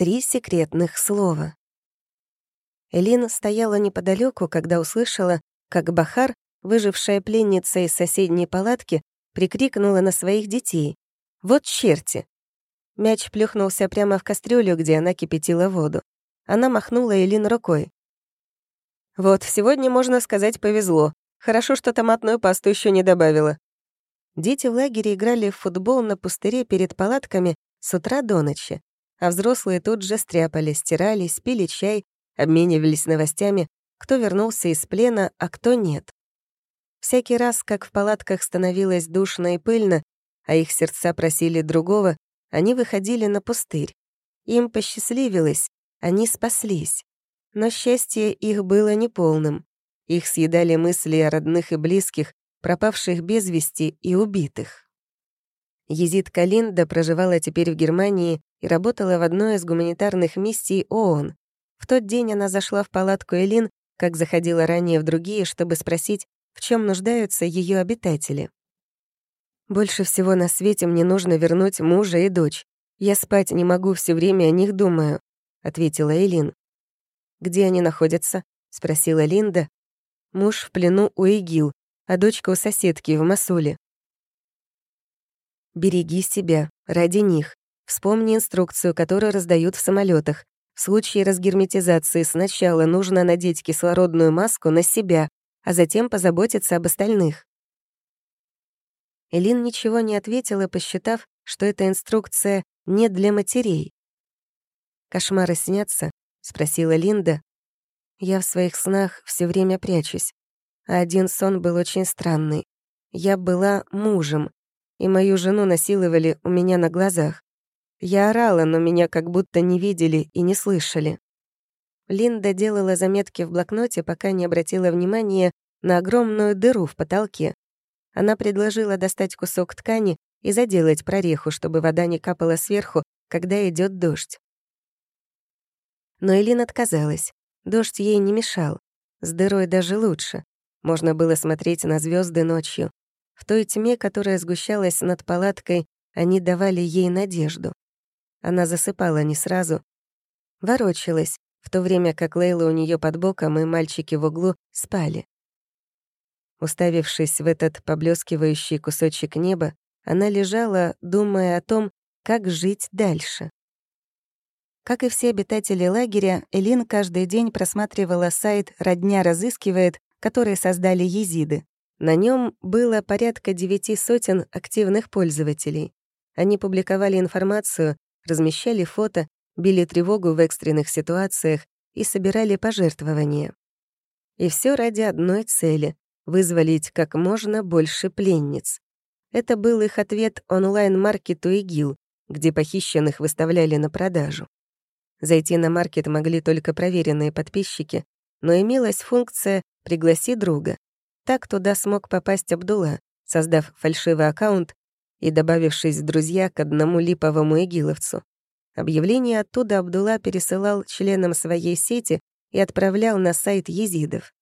Три секретных слова. Элина стояла неподалеку, когда услышала, как Бахар, выжившая пленница из соседней палатки, прикрикнула на своих детей. «Вот черти!» Мяч плюхнулся прямо в кастрюлю, где она кипятила воду. Она махнула Элин рукой. «Вот, сегодня, можно сказать, повезло. Хорошо, что томатную пасту еще не добавила». Дети в лагере играли в футбол на пустыре перед палатками с утра до ночи, а взрослые тут же стряпали, стирались, пили чай, обменивались новостями, кто вернулся из плена, а кто нет. Всякий раз, как в палатках становилось душно и пыльно, а их сердца просили другого, они выходили на пустырь. Им посчастливилось, они спаслись. Но счастье их было неполным. Их съедали мысли о родных и близких, пропавших без вести и убитых. Езид Калинда проживала теперь в Германии и работала в одной из гуманитарных миссий ООН. В тот день она зашла в палатку Элин, как заходила ранее в другие, чтобы спросить, в чем нуждаются ее обитатели. «Больше всего на свете мне нужно вернуть мужа и дочь. Я спать не могу, все время о них думаю», — ответила Элин. «Где они находятся?» — спросила Линда. «Муж в плену у ИГИЛ, а дочка у соседки в Масуле». «Береги себя, ради них. Вспомни инструкцию, которую раздают в самолетах. В случае разгерметизации сначала нужно надеть кислородную маску на себя, а затем позаботиться об остальных. Элин ничего не ответила, посчитав, что эта инструкция не для матерей. «Кошмары снятся?» — спросила Линда. «Я в своих снах все время прячусь. А один сон был очень странный. Я была мужем, и мою жену насиловали у меня на глазах. Я орала, но меня как будто не видели и не слышали. Линда делала заметки в блокноте, пока не обратила внимания на огромную дыру в потолке. Она предложила достать кусок ткани и заделать прореху, чтобы вода не капала сверху, когда идет дождь. Но Элин отказалась. Дождь ей не мешал. С дырой даже лучше. Можно было смотреть на звезды ночью. В той тьме, которая сгущалась над палаткой, они давали ей надежду. Она засыпала не сразу. Ворочалась, в то время как Лейла у нее под боком и мальчики в углу спали. Уставившись в этот поблескивающий кусочек неба, она лежала, думая о том, как жить дальше. Как и все обитатели лагеря, Элин каждый день просматривала сайт «Родня разыскивает», который создали езиды. На нем было порядка девяти сотен активных пользователей. Они публиковали информацию, размещали фото, били тревогу в экстренных ситуациях и собирали пожертвования. И все ради одной цели — вызволить как можно больше пленниц. Это был их ответ онлайн-маркету ИГИЛ, где похищенных выставляли на продажу. Зайти на маркет могли только проверенные подписчики, но имелась функция «Пригласи друга». Так туда смог попасть Абдулла, создав фальшивый аккаунт и добавившись в друзья к одному липовому игиловцу. Объявление оттуда Абдулла пересылал членам своей сети и отправлял на сайт езидов.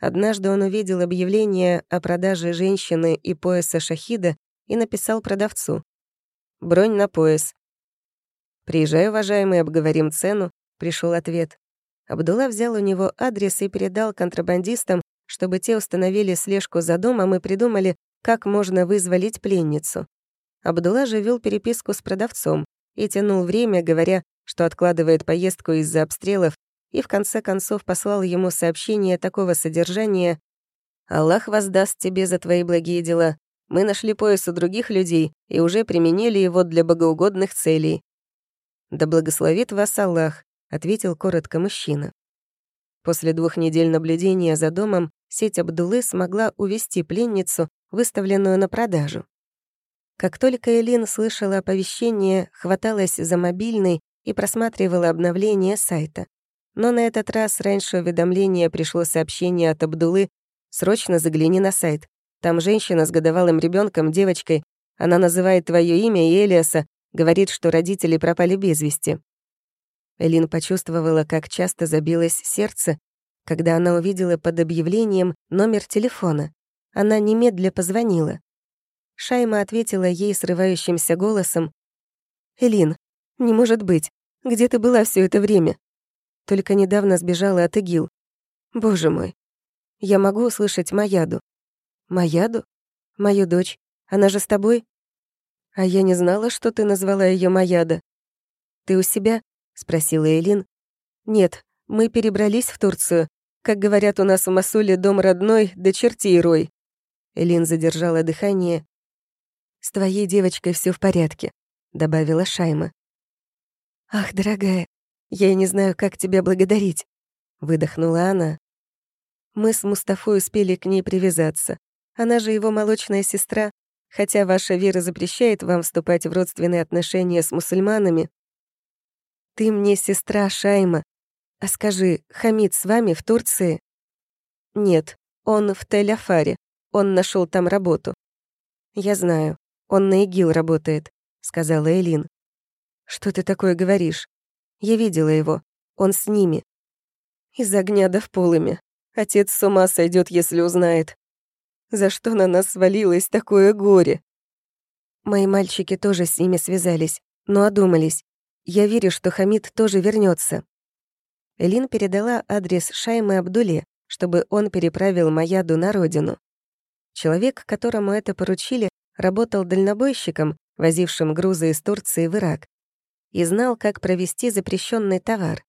Однажды он увидел объявление о продаже женщины и пояса шахида и написал продавцу. «Бронь на пояс». «Приезжай, уважаемый, обговорим цену», — пришел ответ. Абдулла взял у него адрес и передал контрабандистам, чтобы те установили слежку за домом и придумали, как можно вызволить пленницу. Абдулла же вел переписку с продавцом, и тянул время, говоря, что откладывает поездку из-за обстрелов, и в конце концов послал ему сообщение такого содержания «Аллах воздаст тебе за твои благие дела. Мы нашли пояс у других людей и уже применили его для богоугодных целей». «Да благословит вас Аллах», — ответил коротко мужчина. После двух недель наблюдения за домом сеть Абдулы смогла увести пленницу, выставленную на продажу. Как только Элин слышала оповещение, хваталась за мобильный и просматривала обновление сайта. Но на этот раз раньше уведомления пришло сообщение от Абдулы «Срочно загляни на сайт. Там женщина с годовалым ребенком, девочкой. Она называет твое имя и Элиаса, говорит, что родители пропали без вести». Элин почувствовала, как часто забилось сердце, когда она увидела под объявлением номер телефона. Она немедля позвонила. Шайма ответила ей срывающимся голосом. «Элин, не может быть. Где ты была все это время? Только недавно сбежала от ИГИЛ. Боже мой. Я могу услышать Маяду. Маяду? Мою дочь. Она же с тобой? А я не знала, что ты назвала ее Маяда. Ты у себя? Спросила Элин. Нет, мы перебрались в Турцию. Как говорят у нас в Масуле, дом родной, да чертей рой. Элин задержала дыхание. «С твоей девочкой все в порядке», — добавила Шайма. «Ах, дорогая, я не знаю, как тебя благодарить», — выдохнула она. Мы с Мустафой успели к ней привязаться. Она же его молочная сестра, хотя ваша вера запрещает вам вступать в родственные отношения с мусульманами. Ты мне сестра Шайма. А скажи, Хамид с вами в Турции? Нет, он в Тель-Афаре. Он нашел там работу. Я знаю, он на ИГИЛ работает, сказала Элин. «Что ты такое говоришь? Я видела его. Он с ними. Из огня да в полыми. Отец с ума сойдет, если узнает. За что на нас свалилось такое горе? Мои мальчики тоже с ними связались, но одумались. Я верю, что Хамид тоже вернется. Элин передала адрес Шаймы Абдуле, чтобы он переправил Маяду на родину. Человек, которому это поручили, работал дальнобойщиком, возившим грузы из Турции в Ирак и знал, как провести запрещенный товар.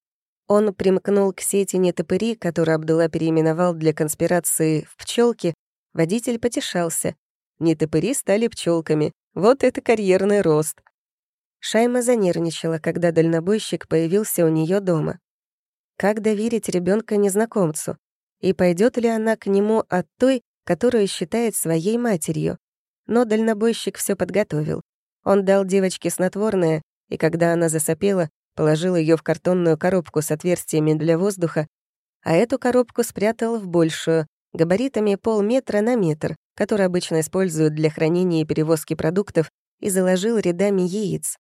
Он примкнул к сети нетопыри, которую Абдулла переименовал для конспирации в пчелки. Водитель потешался. Нетопыри стали пчелками. Вот это карьерный рост. Шайма занервничала, когда дальнобойщик появился у нее дома. Как доверить ребенка незнакомцу? И пойдет ли она к нему от той, которую считает своей матерью? Но дальнобойщик все подготовил. Он дал девочке снотворное, и когда она засопела, положил ее в картонную коробку с отверстиями для воздуха, а эту коробку спрятал в большую, габаритами полметра на метр, который обычно используют для хранения и перевозки продуктов, и заложил рядами яиц.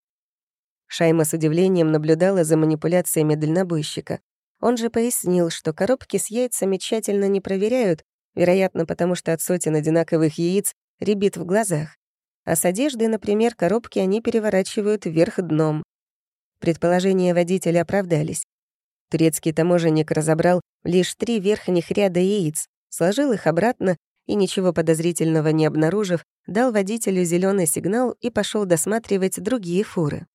Шайма с удивлением наблюдала за манипуляциями дальнобойщика. Он же пояснил, что коробки с яйцами тщательно не проверяют, вероятно, потому что от сотен одинаковых яиц рябит в глазах. А с одеждой, например, коробки они переворачивают вверх дном. Предположения водителя оправдались. Турецкий таможенник разобрал лишь три верхних ряда яиц, сложил их обратно и, ничего подозрительного не обнаружив, дал водителю зеленый сигнал и пошел досматривать другие фуры.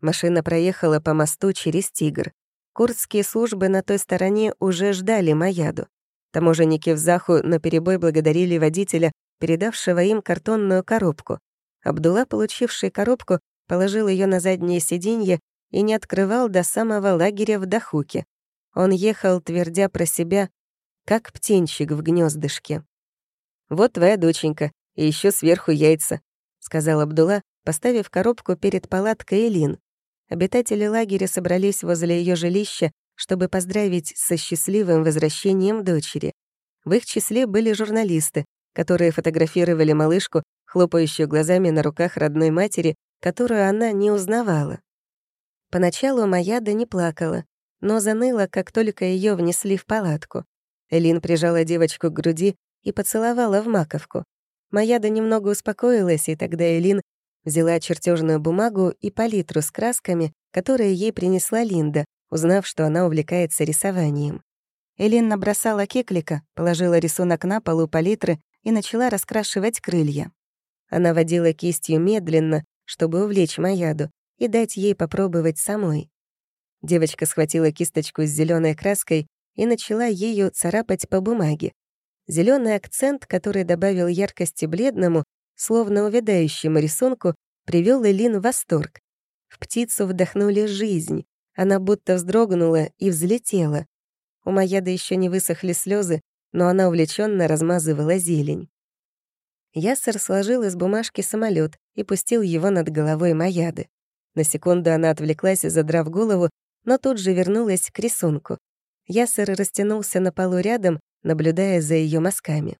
Машина проехала по мосту через Тигр. Курдские службы на той стороне уже ждали Маяду. Таможенники в Заху наперебой благодарили водителя, передавшего им картонную коробку, Абдулла, получивший коробку, положил ее на заднее сиденье и не открывал до самого лагеря в Дахуке. Он ехал, твердя про себя, как птенчик в гнездышке. «Вот твоя доченька, и еще сверху яйца», — сказал Абдулла, поставив коробку перед палаткой Элин. Обитатели лагеря собрались возле ее жилища, чтобы поздравить со счастливым возвращением дочери. В их числе были журналисты, которые фотографировали малышку хлопающую глазами на руках родной матери, которую она не узнавала. Поначалу Маяда не плакала, но заныла, как только ее внесли в палатку. Элин прижала девочку к груди и поцеловала в маковку. Маяда немного успокоилась, и тогда Элин взяла чертежную бумагу и палитру с красками, которые ей принесла Линда, узнав, что она увлекается рисованием. Элин набросала кеклика, положила рисунок на полу палитры и начала раскрашивать крылья. Она водила кистью медленно, чтобы увлечь Маяду и дать ей попробовать самой. Девочка схватила кисточку с зеленой краской и начала ею царапать по бумаге. Зеленый акцент, который добавил яркости бледному, словно увядающему рисунку, привел Элин в восторг. В птицу вдохнули жизнь. Она будто вздрогнула и взлетела. У Маяды еще не высохли слезы, но она увлеченно размазывала зелень. Яссер сложил из бумажки самолет и пустил его над головой Маяды. На секунду она отвлеклась, задрав голову, но тут же вернулась к рисунку. Яссер растянулся на полу рядом, наблюдая за ее мазками.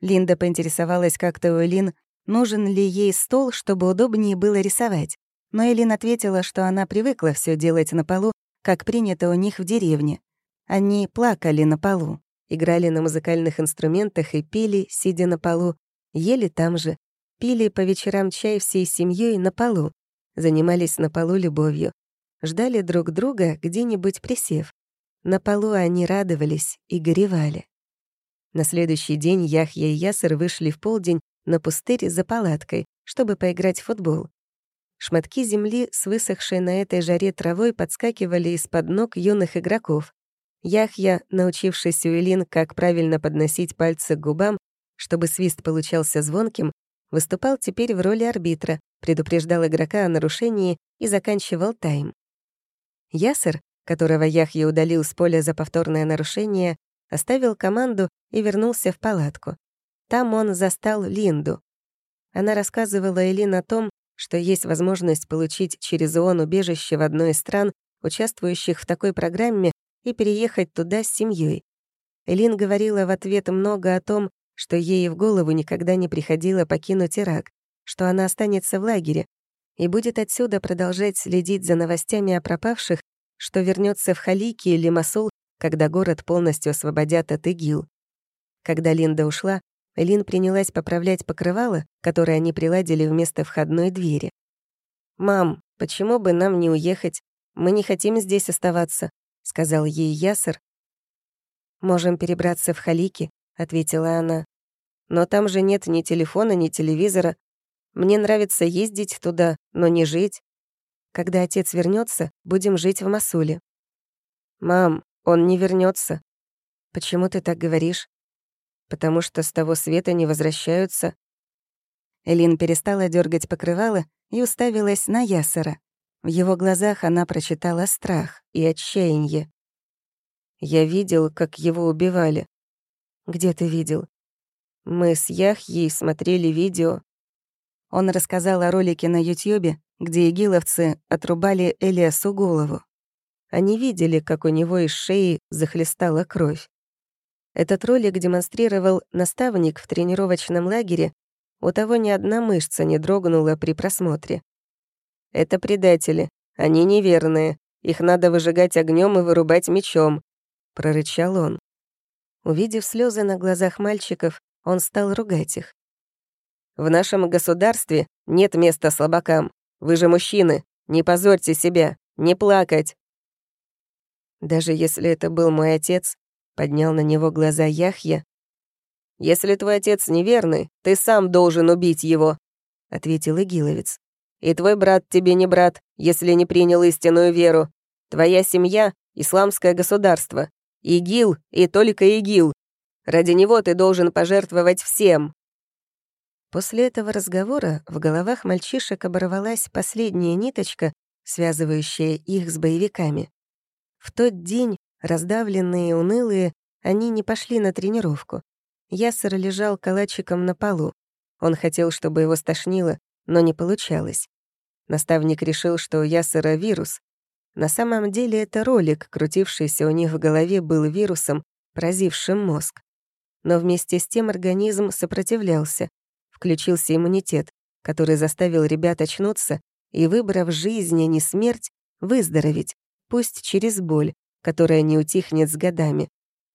Линда поинтересовалась как-то у Элин, нужен ли ей стол, чтобы удобнее было рисовать. Но Элин ответила, что она привыкла все делать на полу, как принято у них в деревне. Они плакали на полу играли на музыкальных инструментах и пели, сидя на полу, ели там же, пили по вечерам чай всей семьей на полу, занимались на полу любовью. ждали друг друга, где-нибудь присев. На полу они радовались и горевали. На следующий день Яхья и Ясер вышли в полдень на пустырь за палаткой, чтобы поиграть в футбол. Шматки земли с высохшей на этой жаре травой подскакивали из-под ног юных игроков. Яхья, научившись у Элин, как правильно подносить пальцы к губам, чтобы свист получался звонким, выступал теперь в роли арбитра, предупреждал игрока о нарушении и заканчивал тайм. Ясер, которого Яхья удалил с поля за повторное нарушение, оставил команду и вернулся в палатку. Там он застал Линду. Она рассказывала Элин о том, что есть возможность получить через ООН убежище в одной из стран, участвующих в такой программе, и переехать туда с семьей. Элин говорила в ответ много о том, что ей в голову никогда не приходило покинуть Ирак, что она останется в лагере и будет отсюда продолжать следить за новостями о пропавших, что вернется в Халики или Масул, когда город полностью освободят от ИГИЛ. Когда Линда ушла, Элин принялась поправлять покрывало, которое они приладили вместо входной двери. «Мам, почему бы нам не уехать? Мы не хотим здесь оставаться», — сказал ей Ясер. «Можем перебраться в Халики», — ответила она. «Но там же нет ни телефона, ни телевизора. Мне нравится ездить туда, но не жить. Когда отец вернется, будем жить в Масуле». «Мам, он не вернется. «Почему ты так говоришь?» потому что с того света не возвращаются. Элин перестала дергать покрывало и уставилась на Ясера. В его глазах она прочитала страх и отчаяние. «Я видел, как его убивали». «Где ты видел?» «Мы с Яхьей смотрели видео». Он рассказал о ролике на Ютьюбе, где игиловцы отрубали Элиасу голову. Они видели, как у него из шеи захлестала кровь. Этот ролик демонстрировал наставник в тренировочном лагере, у того ни одна мышца не дрогнула при просмотре. «Это предатели, они неверные, их надо выжигать огнем и вырубать мечом», — прорычал он. Увидев слезы на глазах мальчиков, он стал ругать их. «В нашем государстве нет места слабакам. Вы же мужчины, не позорьте себя, не плакать». Даже если это был мой отец, Поднял на него глаза Яхья. «Если твой отец неверный, ты сам должен убить его», — ответил Игиловец. «И твой брат тебе не брат, если не принял истинную веру. Твоя семья — исламское государство. ИГИЛ и только ИГИЛ. Ради него ты должен пожертвовать всем». После этого разговора в головах мальчишек оборвалась последняя ниточка, связывающая их с боевиками. В тот день Раздавленные и унылые, они не пошли на тренировку. Ясер лежал калачиком на полу. Он хотел, чтобы его стошнило, но не получалось. Наставник решил, что у Ясера вирус. На самом деле это ролик, крутившийся у них в голове, был вирусом, поразившим мозг. Но вместе с тем организм сопротивлялся. Включился иммунитет, который заставил ребят очнуться и, выбрав жизнь, а не смерть, выздороветь, пусть через боль, которая не утихнет с годами,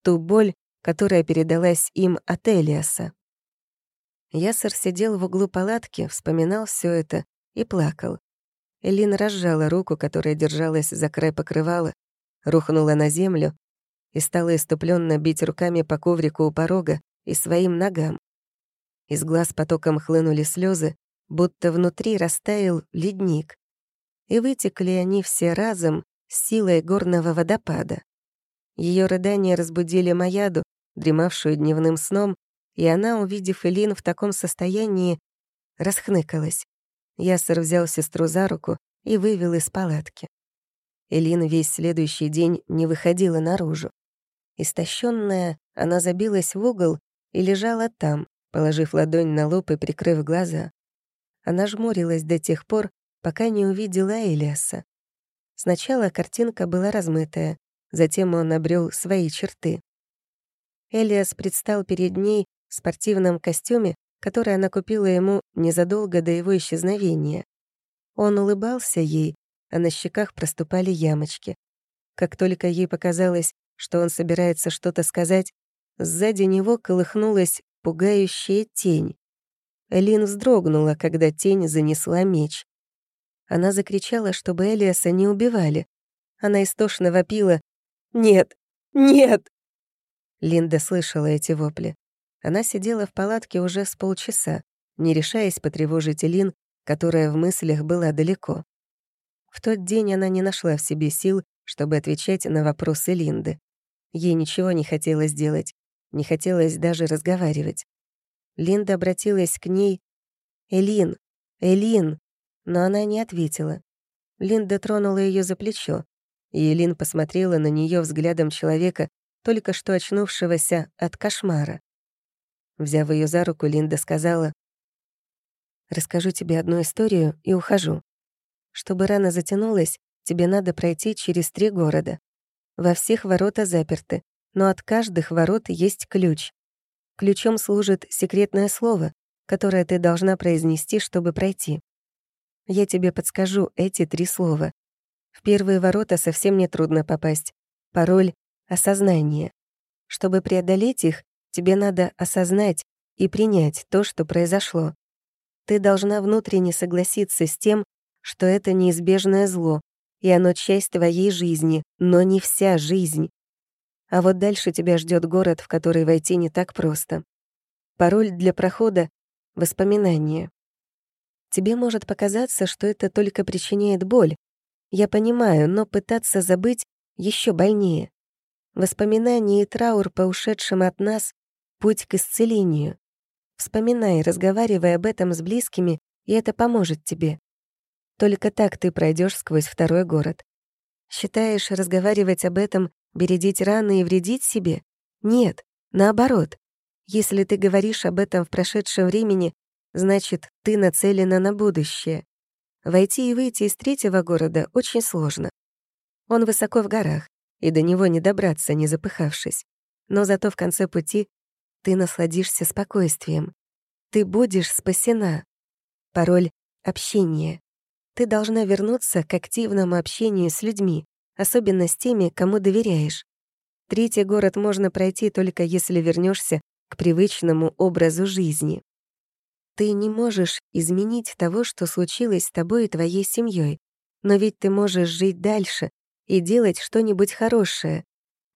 ту боль, которая передалась им от Элиаса. Ясер сидел в углу палатки, вспоминал все это и плакал. Элин разжала руку, которая держалась за край покрывала, рухнула на землю и стала иступленно бить руками по коврику у порога и своим ногам. Из глаз потоком хлынули слезы, будто внутри растаял ледник. И вытекли они все разом, силой горного водопада. Ее рыдания разбудили Маяду, дремавшую дневным сном, и она, увидев Элин в таком состоянии, расхныкалась. Ясер взял сестру за руку и вывел из палатки. Элин весь следующий день не выходила наружу. Истощенная, она забилась в угол и лежала там, положив ладонь на лоб и прикрыв глаза. Она жмурилась до тех пор, пока не увидела Элиаса. Сначала картинка была размытая, затем он обрел свои черты. Элиас предстал перед ней в спортивном костюме, который она купила ему незадолго до его исчезновения. Он улыбался ей, а на щеках проступали ямочки. Как только ей показалось, что он собирается что-то сказать, сзади него колыхнулась пугающая тень. Элин вздрогнула, когда тень занесла меч. Она закричала, чтобы Элиаса не убивали. Она истошно вопила «Нет! Нет!» Линда слышала эти вопли. Она сидела в палатке уже с полчаса, не решаясь потревожить Элин, которая в мыслях была далеко. В тот день она не нашла в себе сил, чтобы отвечать на вопросы Линды. Ей ничего не хотелось делать, не хотелось даже разговаривать. Линда обратилась к ней «Элин! Элин!» Но она не ответила. Линда тронула ее за плечо, и Элин посмотрела на нее взглядом человека, только что очнувшегося от кошмара. Взяв ее за руку, Линда сказала, «Расскажу тебе одну историю и ухожу. Чтобы рана затянулась, тебе надо пройти через три города. Во всех ворота заперты, но от каждых ворот есть ключ. Ключом служит секретное слово, которое ты должна произнести, чтобы пройти. Я тебе подскажу эти три слова. В первые ворота совсем не трудно попасть. Пароль — осознание. Чтобы преодолеть их, тебе надо осознать и принять то, что произошло. Ты должна внутренне согласиться с тем, что это неизбежное зло, и оно часть твоей жизни, но не вся жизнь. А вот дальше тебя ждет город, в который войти не так просто. Пароль для прохода — воспоминания. Тебе может показаться, что это только причиняет боль. Я понимаю, но пытаться забыть еще больнее. Воспоминания и траур по ушедшим от нас — путь к исцелению. Вспоминай, разговаривай об этом с близкими, и это поможет тебе. Только так ты пройдешь сквозь второй город. Считаешь, разговаривать об этом, бередить раны и вредить себе? Нет, наоборот. Если ты говоришь об этом в прошедшем времени, Значит, ты нацелена на будущее. Войти и выйти из третьего города очень сложно. Он высоко в горах, и до него не добраться, не запыхавшись. Но зато в конце пути ты насладишься спокойствием. Ты будешь спасена. Пароль — общение. Ты должна вернуться к активному общению с людьми, особенно с теми, кому доверяешь. Третий город можно пройти только если вернешься к привычному образу жизни. Ты не можешь изменить того, что случилось с тобой и твоей семьей, но ведь ты можешь жить дальше и делать что-нибудь хорошее.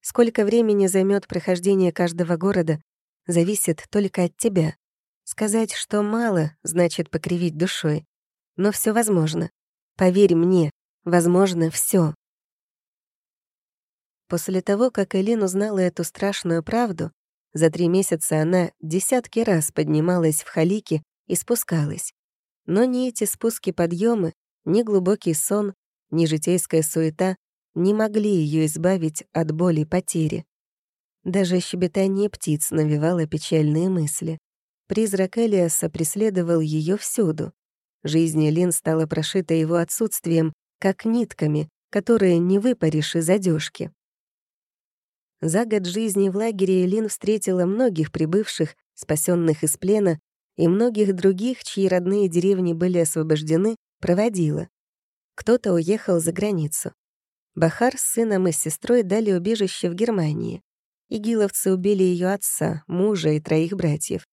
Сколько времени займет прохождение каждого города, зависит только от тебя. Сказать, что мало, значит покривить душой. Но все возможно. Поверь мне, возможно все. После того, как Элин узнала эту страшную правду, за три месяца она десятки раз поднималась в Халике и спускалась. Но ни эти спуски-подъемы, ни глубокий сон, ни житейская суета не могли ее избавить от боли и потери. Даже щебетание птиц навевало печальные мысли. Призрак Элиаса преследовал ее всюду. Жизнь Лин стала прошита его отсутствием, как нитками, которые не выпаришь из одежки. За год жизни в лагере Элин встретила многих прибывших, спасенных из плена, и многих других, чьи родные деревни были освобождены, проводила. Кто-то уехал за границу. Бахар с сыном и сестрой дали убежище в Германии. Игиловцы убили ее отца, мужа и троих братьев.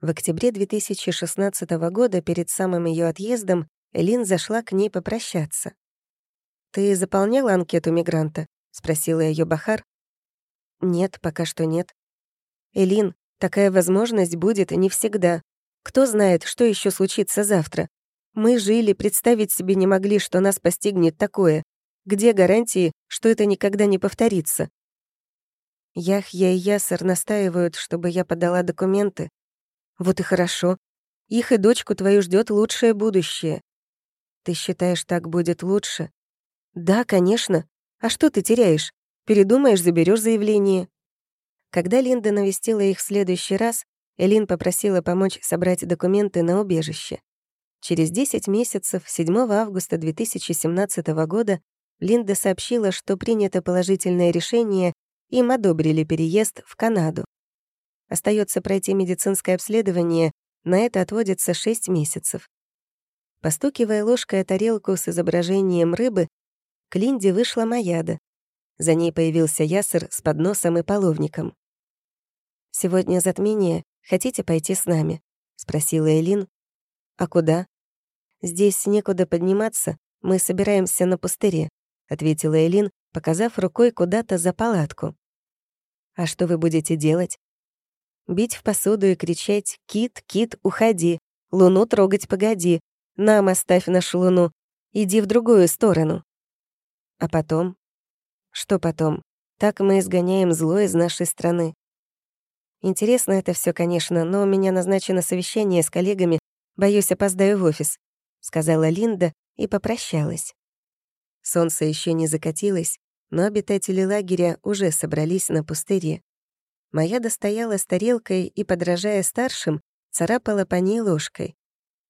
В октябре 2016 года, перед самым ее отъездом, Элин зашла к ней попрощаться. «Ты заполняла анкету мигранта?» — спросила ее Бахар. «Нет, пока что нет». «Элин, Такая возможность будет не всегда. Кто знает, что еще случится завтра. Мы жили, представить себе не могли, что нас постигнет такое. Где гарантии, что это никогда не повторится? Яхья и Ясар настаивают, чтобы я подала документы. Вот и хорошо. Их и дочку твою ждет лучшее будущее. Ты считаешь, так будет лучше? Да, конечно. А что ты теряешь? Передумаешь, заберешь заявление. Когда Линда навестила их в следующий раз, Элин попросила помочь собрать документы на убежище. Через 10 месяцев, 7 августа 2017 года, Линда сообщила, что принято положительное решение, им одобрили переезд в Канаду. Остается пройти медицинское обследование, на это отводится 6 месяцев. Постукивая ложкой о тарелку с изображением рыбы, к Линде вышла Маяда. За ней появился Ясер с подносом и половником. «Сегодня затмение. Хотите пойти с нами?» — спросила Элин. «А куда?» здесь некуда подниматься, мы собираемся на пустыре», — ответила Элин, показав рукой куда-то за палатку. «А что вы будете делать?» «Бить в посуду и кричать «Кит, кит, уходи! Луну трогать погоди! Нам оставь нашу луну! Иди в другую сторону!» «А потом?» «Что потом? Так мы изгоняем зло из нашей страны. Интересно это все, конечно, но у меня назначено совещание с коллегами, боюсь, опоздаю в офис», — сказала Линда и попрощалась. Солнце еще не закатилось, но обитатели лагеря уже собрались на пустыре. Моя достояла с тарелкой и, подражая старшим, царапала по ней ложкой.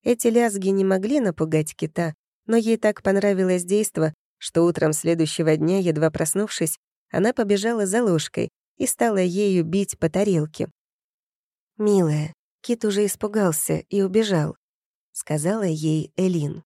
Эти лязги не могли напугать кита, но ей так понравилось действо, что утром следующего дня, едва проснувшись, она побежала за ложкой и стала ею бить по тарелке. «Милая, кит уже испугался и убежал», — сказала ей Элин.